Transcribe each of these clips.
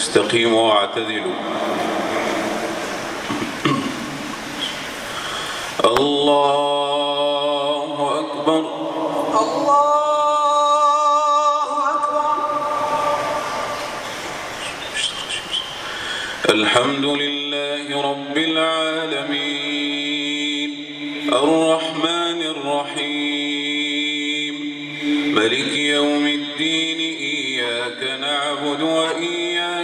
استقيموا واعتدلوا. الله أكبر. الله أكبر. الحمد لله رب العالمين. الرحمن الرحيم. ملك يوم الدين إياك نعبد وإياك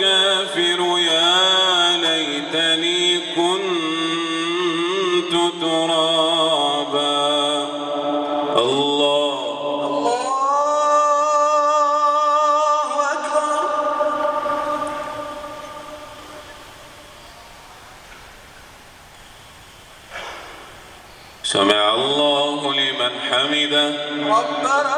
الكافر يا ليتني كنت ترابا. الله. الله أكبر. سمع الله لمن حمده. ربنا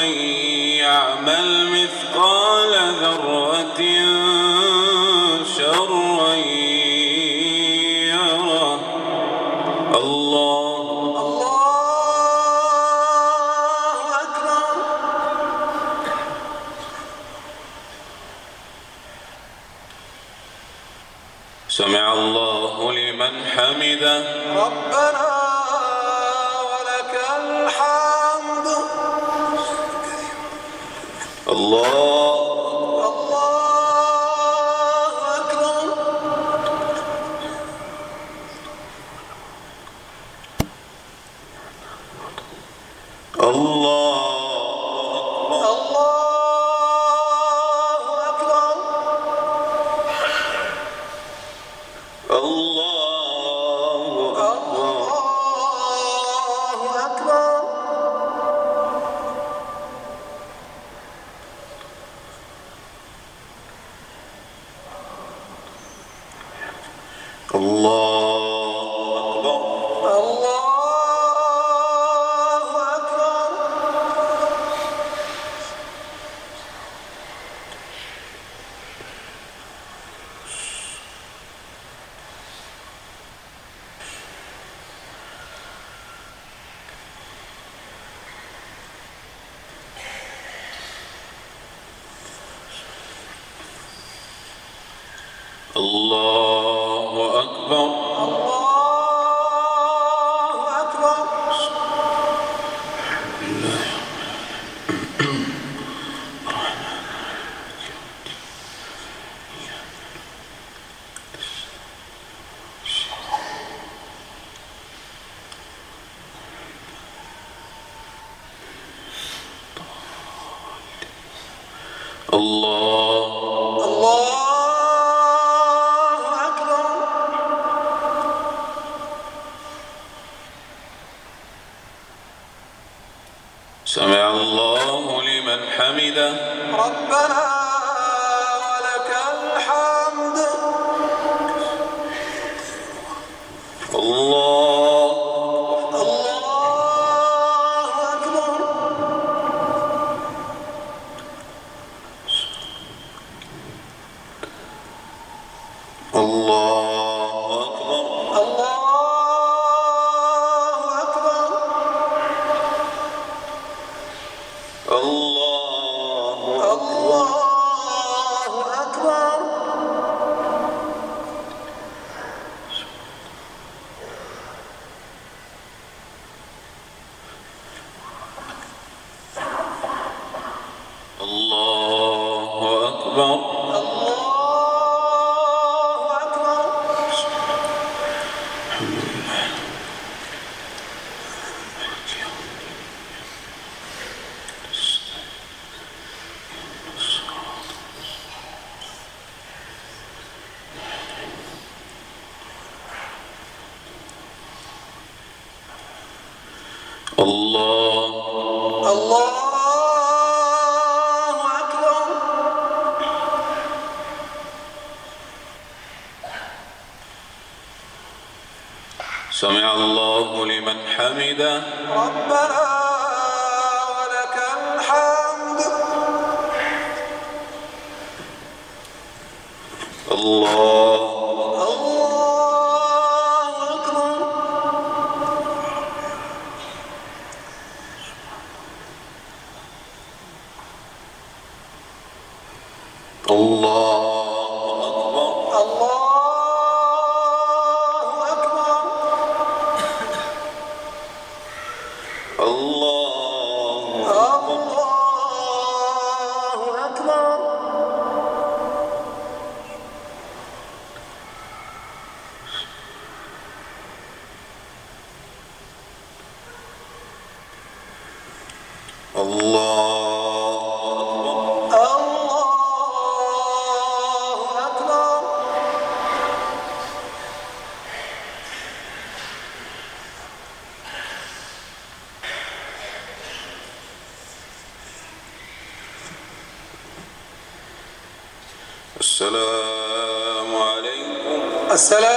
السلام عليكم. السلام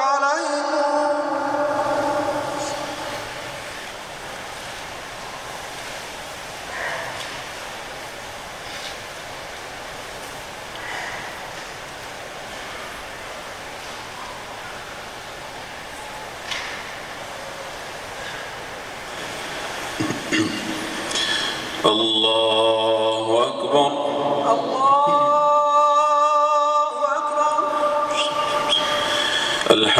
عليكم. الله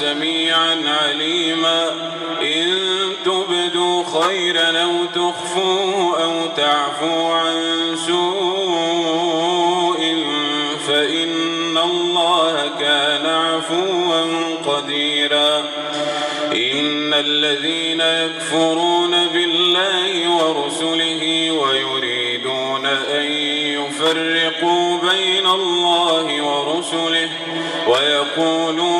سميعا عليما. إن تبدوا خيرا أو تخفوه أو تعفو عن سوء فإن الله كان عفوا قديرا. إن الذين يكفرون بالله ورسله ويريدون أن يفرقوا بين الله ورسله ويقولون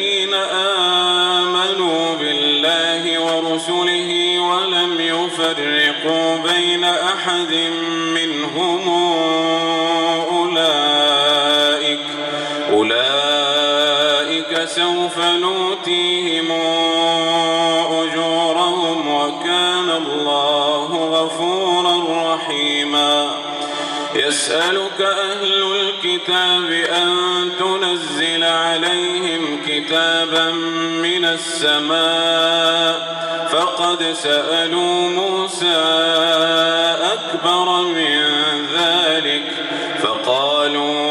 أولئك سوف نؤتيهم أجورهم وكان الله غفورا رحيما. يسألك أهل الكتاب أن تنزل عليهم كتابا من السماء. فقد سألوا موسى أكبر من ذلك. فقالوا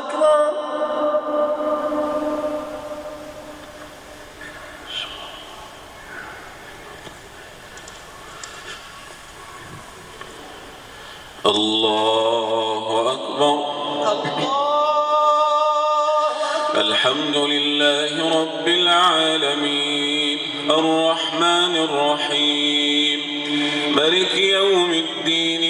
أكبر. الله أكبر. الحمد لله رب العالمين. الرحمن الرحيم. ملك يوم الدين.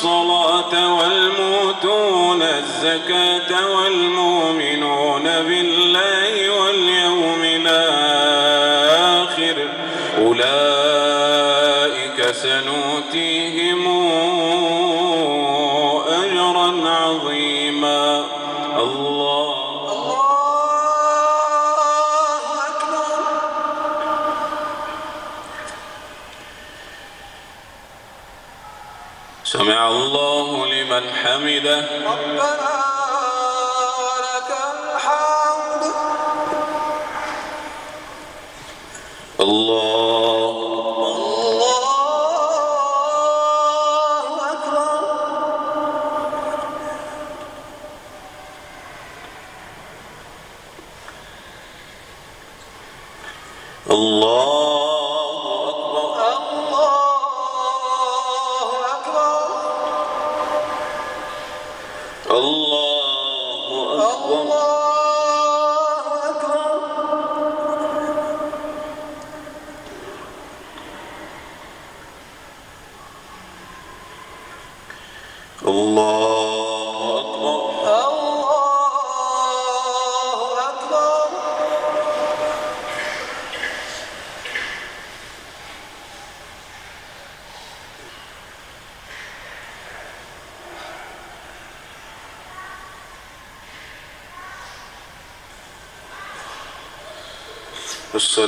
الصلاة والموتون الزكاة والمؤمنون بالله حمده. ربنا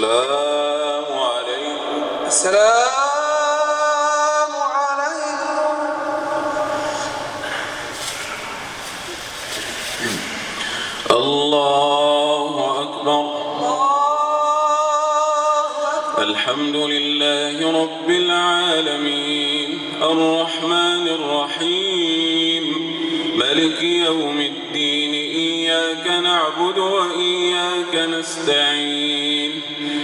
السلام عليكم. السلام عليكم. الله أكبر. الله أكبر. الحمد لله رب العالمين. الرحمن الرحيم. ملك يوم الدين. إياك نعبد وإياك نستعين.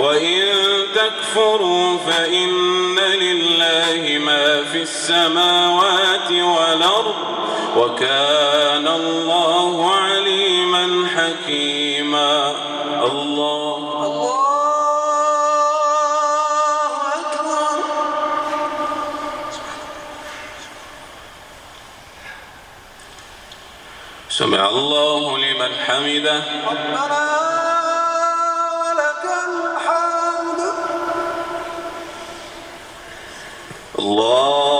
وإن تكفروا فإن لله ما في السماوات والأرض وكان الله عليما حكيما. الله الله أكبر. سمع الله لمن حمده. ربنا الله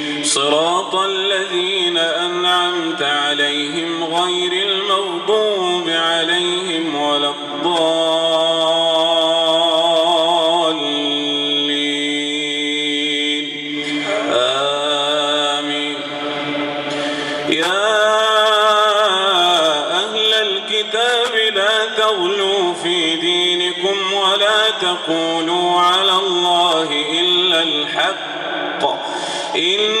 صراط الذين أنعمت عليهم غير المغضوب عليهم ولا الضالين. آمين. يا أهل الكتاب لا تغلوا في دينكم ولا تقولوا على الله إلا الحق. إنما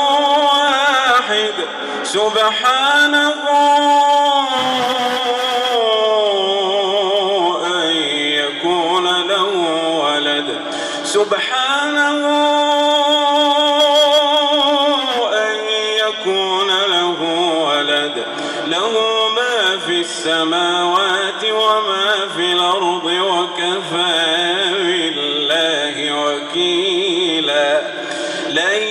سبحانه أن يكون له ولد. سبحانه أن يكون له ولد. له ما في السماوات وما في الأرض وكفى بالله وكيلا. لن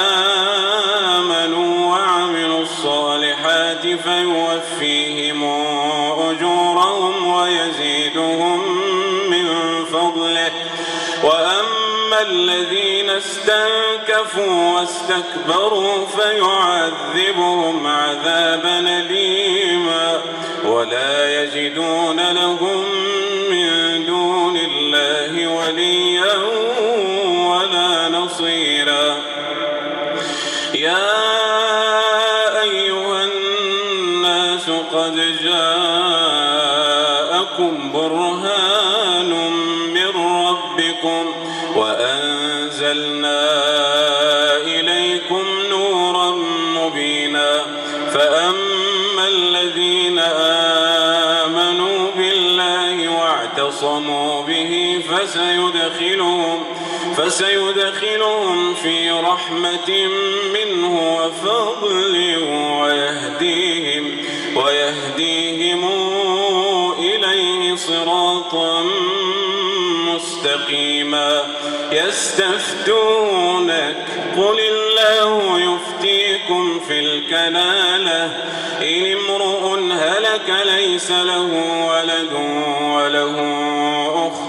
فيوفيهم أجورهم ويزيدهم من فضله. وأما الذين استنكفوا واستكبروا فيعذبهم عذابا أليما. ولا يجدون لهم من دون الله وليا. به فسيدخلهم فسيدخلهم في رحمة منه وفضل ويهديهم ويهديهم إليه صراطا مستقيما. يستفتونك قل الله يفتيكم في الكلالة إن امرؤ هلك ليس له ولد وله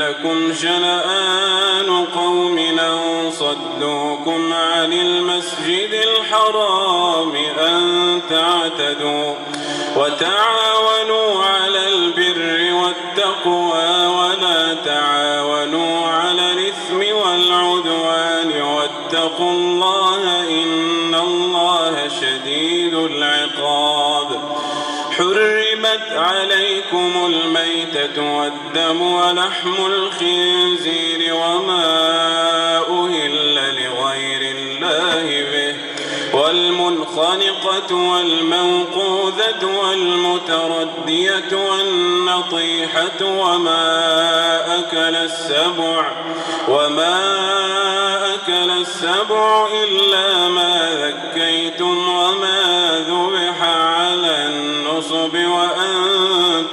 يجرمنكم شنآن قوم أن صدوكم عن المسجد الحرام أن تعتدوا وتعاونوا على البر والتقوى ولا تعاونوا على الإثم والعدوان واتقوا الله إن الله شديد العقاب حرمت عليكم الميتة والدم ولحم الخنزير وما أهل لغير الله به والمنخنقة والموقوذة والمتردية والنطيحة وما أكل السبع وما أكل السبع إلا ما ذكيتم وما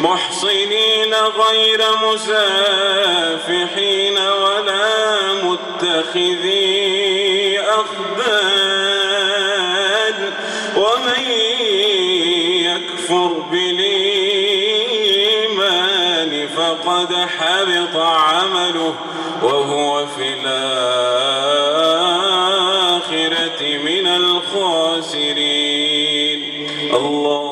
محصنين غير مسافحين ولا متخذي أخدان. ومن بالإيمان فقد حبط عمله وهو في الآخرة من الخاسرين. الله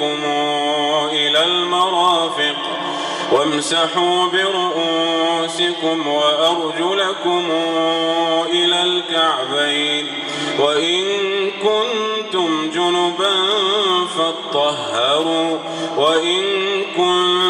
وأيديكم إلى المرافق وامسحوا برؤوسكم وأرجلكم إلى الكعبين وإن كنتم جنبا فاطهروا وإن كنتم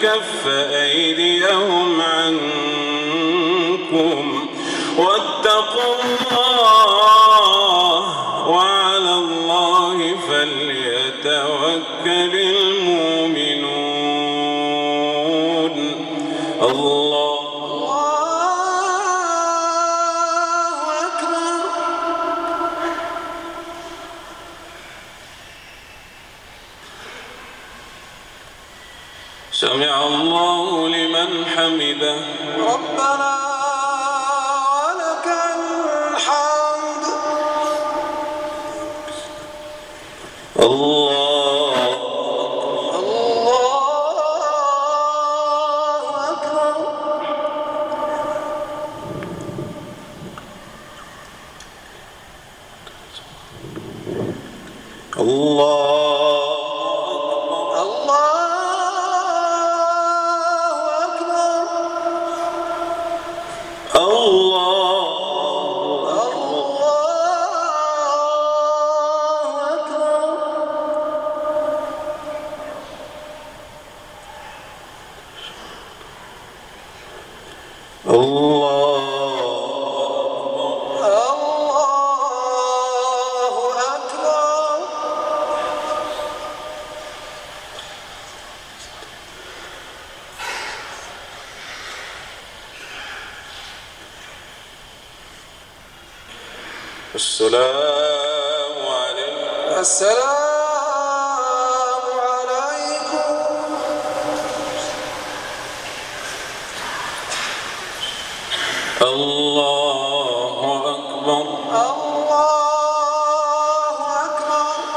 فكف أيديهم عنكم لمن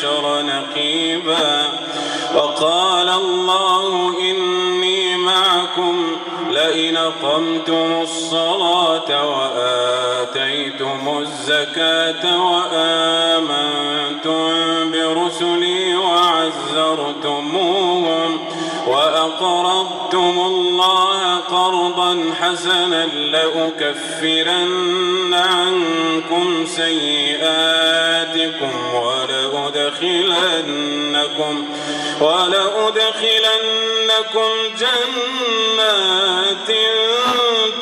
عشر نقيبا وقال الله إني معكم لئن قمتم الصلاة وآتيتم الزكاة وآمنتم برسلي وعزرتموهم وأقرضتم الله قرضا حسنا لأكفرن عنكم سيئاتكم ولأدخلنكم ولأدخلنكم جنات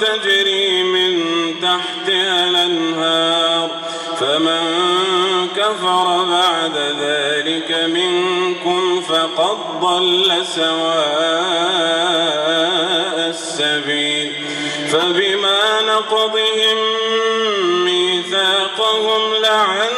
تجري من تحتها الأنهار. فمن كفر بعد ذلك منكم فقد ضل سواء السبيل. فبما نقضهم ميثاقهم لعناهم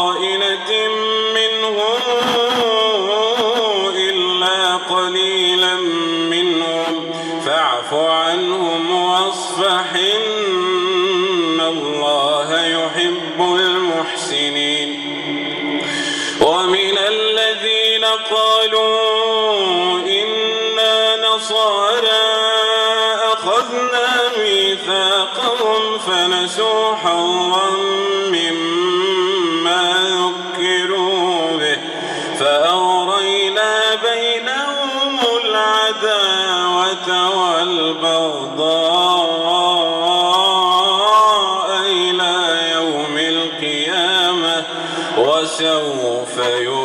فنسوا حظا مما ذكروا به فأغرينا بينهم العداوة والبغضاء إلى يوم القيامة وسوف ينبئهم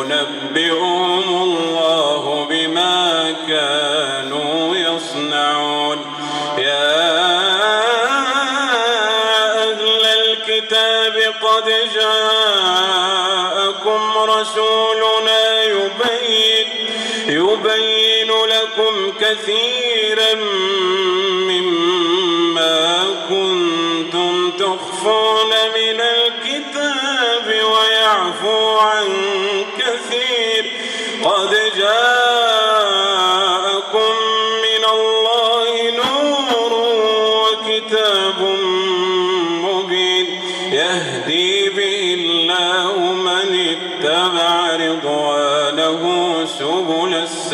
جاءكم رسولنا يبين يبين لكم كثيرا مما كنتم تخفون.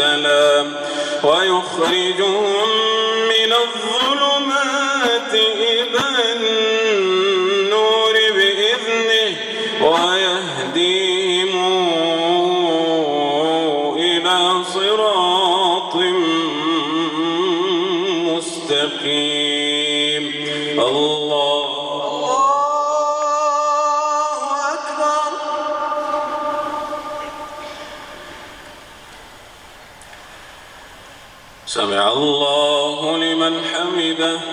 السلام ويخرجهم من الظلمات إلى النور بإذنه ويهديهم حمده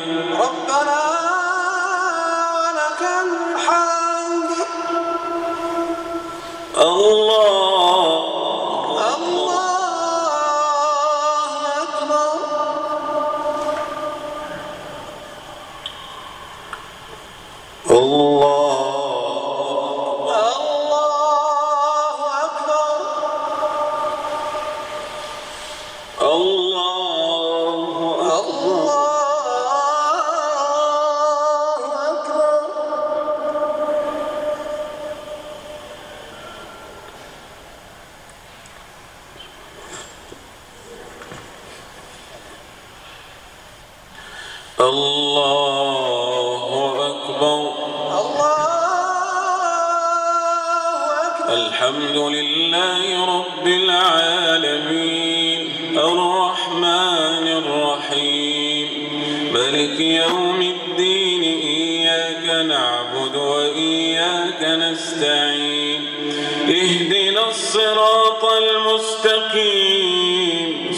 الصراط المستقيم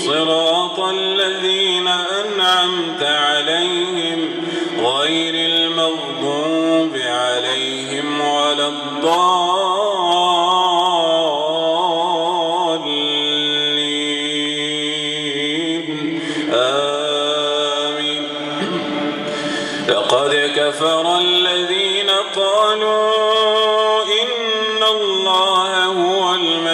صراط الذين أنعمت عليهم غير المغضوب عليهم ولا الضالين. آمين. لقد كفر الذين قالوا إن الله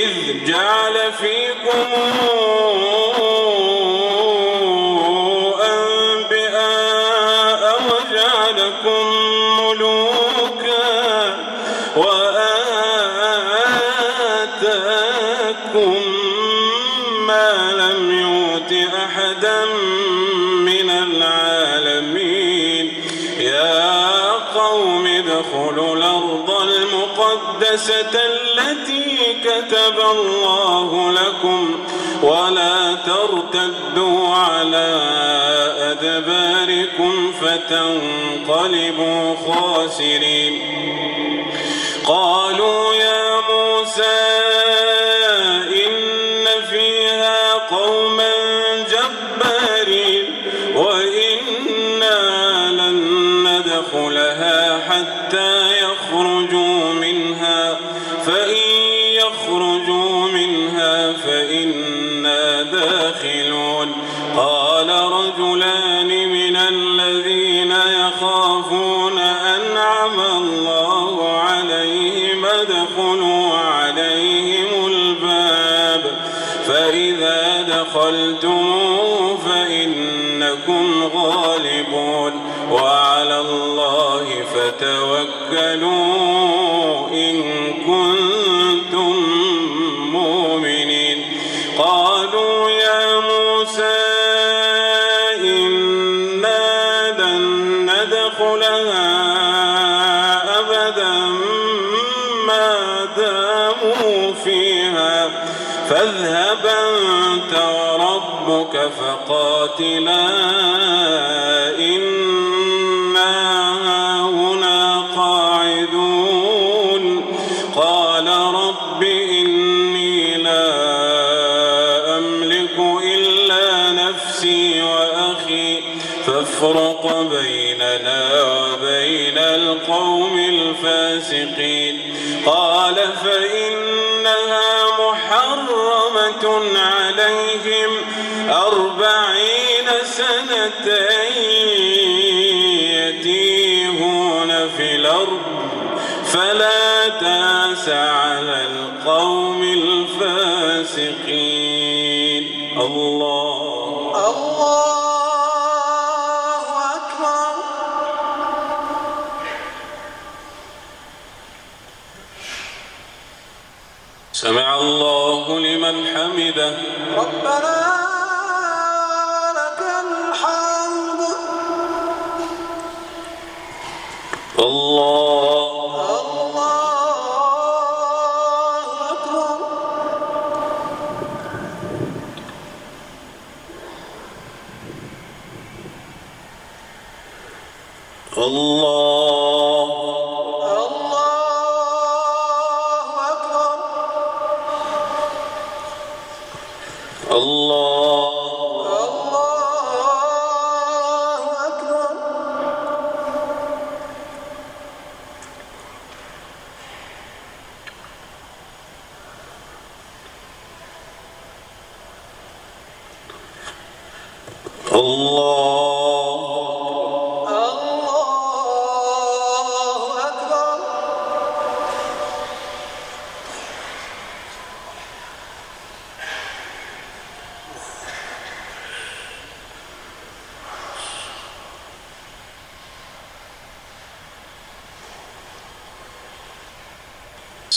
إذ جعل فيكم أنبئاء وجعلكم ملوكا وآتاكم ما لم يؤت أحدا من العالمين. يا قوم ادخلوا الأرض المقدسة التي كتب الله لكم ولا ترتدوا على أدباركم فتنقلبوا خاسرين. قالوا يا موسى دخلتم فإنكم غالبون وعلى الله فتوكلوا إن كنتم مؤمنين قالوا يا موسى إنا لن ندخلها أبدا ما داموا فيها فاذهب وربك فقاتلا إنا هنا قاعدون. قال رب إني لا أملك إلا نفسي وأخي. فافرق بيننا وبين القوم الفاسقين. قال فإنها محرمة عليهم. أربعين سنة يتيهون في الأرض فلا تأس على القوم الفاسقين. الله الله أكبر. سمع الله لمن حمده. ربنا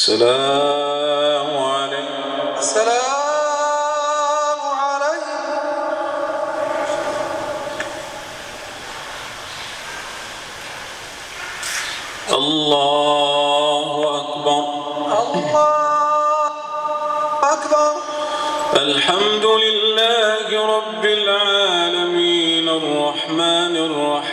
السلام عليكم السلام عليكم الله أكبر. الله أكبر. الحمد لله رب العالمين. الرحمن الرحيم.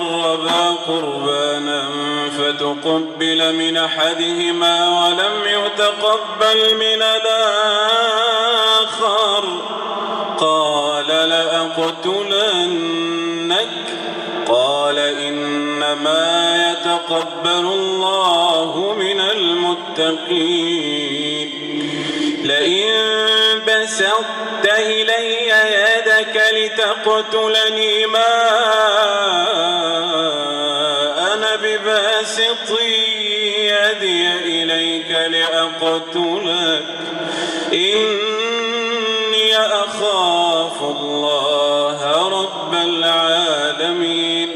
قربا قربانا فتقبل من أحدهما ولم يتقبل من الآخر. قال لأقتلنك؟ قال إنما يتقبل الله من المتقين. لئن بسطت إلي يدك لتقتلني ما بباسط يدي إليك لأقتلك. إني أخاف الله رب العالمين.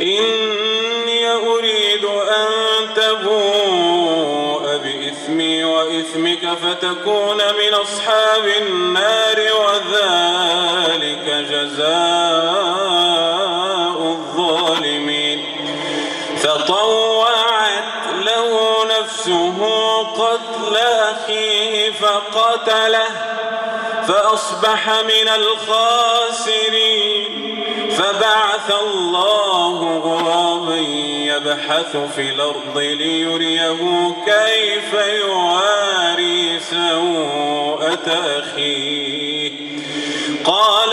إني أريد أن تبوء بإثمي وإثمك فتكون من أصحاب النار وذلك جزاء الظالمين. فطوعت أخيه فقتله فأصبح من الخاسرين. فبعث الله غرابا يبحث في الأرض ليريه كيف يواري سوءة أخيه. قال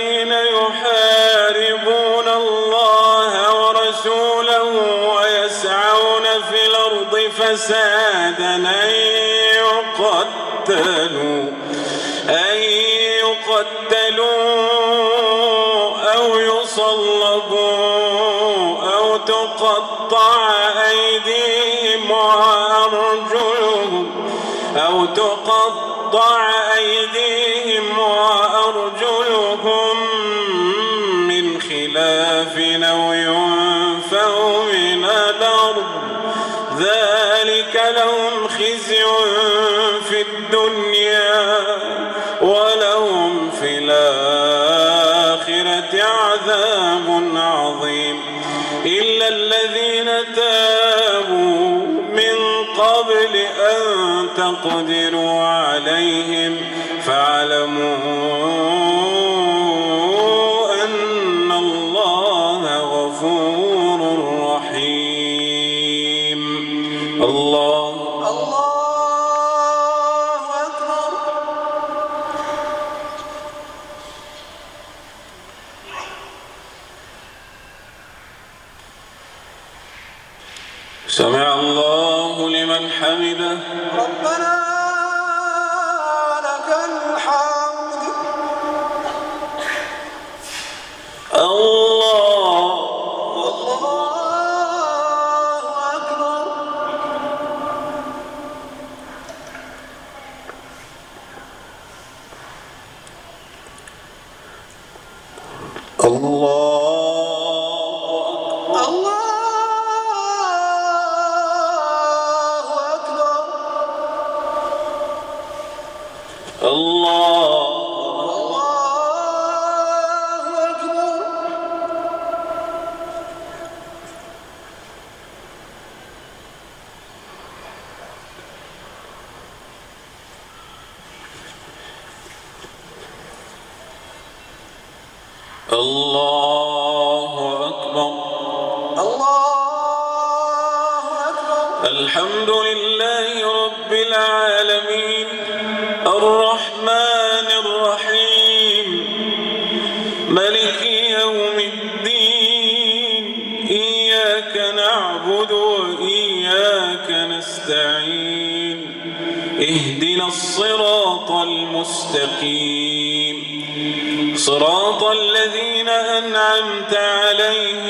الذين يحاربون الله ورسوله ويسعون في الأرض فسادا أن يقتلوا أن يقتلوا أو يصلبوا أو تقطع أيديهم وأرجلهم أو تقطع أيديهم وأرجلهم من خلاف أو ينفوا من الأرض. ذلك لهم خزي في الدنيا ولهم في الآخرة عذاب عظيم. إلا الذين تابوا تقدروا عليهم فاعلموا الله اهدنا الصراط المستقيم. صراط الذين أنعمت عليهم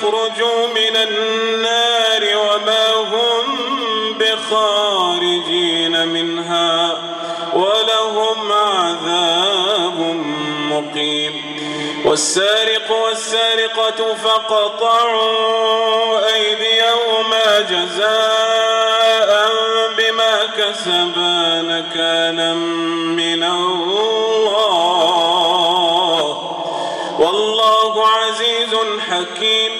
يخرجوا من النار وما هم بخارجين منها ولهم عذاب مقيم. والسارق والسارقة فقطعوا أيديهما جزاء بما كسبا نكالا من الله. والله عزيز حكيم.